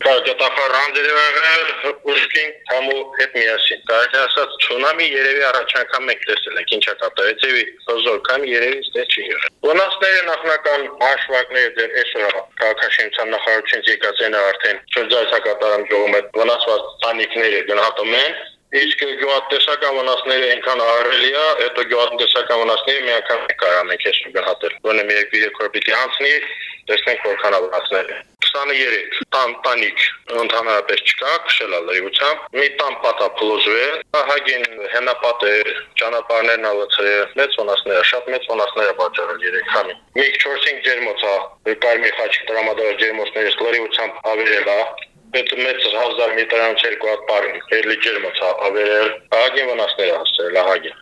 Կարգետախառան դերևը ուշքին համու հետ միասին։ Կարելի ասած ցունամի երևի առաջ անգամ մենք տեսել ենք ինչա կատարեց եւ հոզոր կամ երևի ստե չի եղել։ Վնասները նախնական հաշվարկները դեռ այսօր քաղաքաշինության նախարարությունից եկած են արդեն շրջայցակատարան ժողովում այդ վնասված տանիքները գնահատում են Իսկ գյուղատնտեսական վնասները այնքան ահռելի է, հետո գյուղատնտեսական վնասները մի անգամ կարող ենք ես գնահատել։ Որը մի 2 օր պիտի անցնի, տեսնենք որքան է վնասները։ 23 տան տանիք ընդհանրապես չկա, քշել է լրիվությամբ։ Մի տան պատա փլոզվել, հագին հենապատը ճանապարհներն ալացրել, մեծ վնասները, շատ մեծ վնասները պատճառել 3 քամի։ Մի 4-5 ջերմոցա, կարմիր խաչի տրամադրած ջերմոցներից լրիվությամբ ավերել է, Պետք մեծ 1000 մետրանոց երկու հատ բարին էլի ջերմոց ավերել, ահագին վնասներ հասցրել ահագին։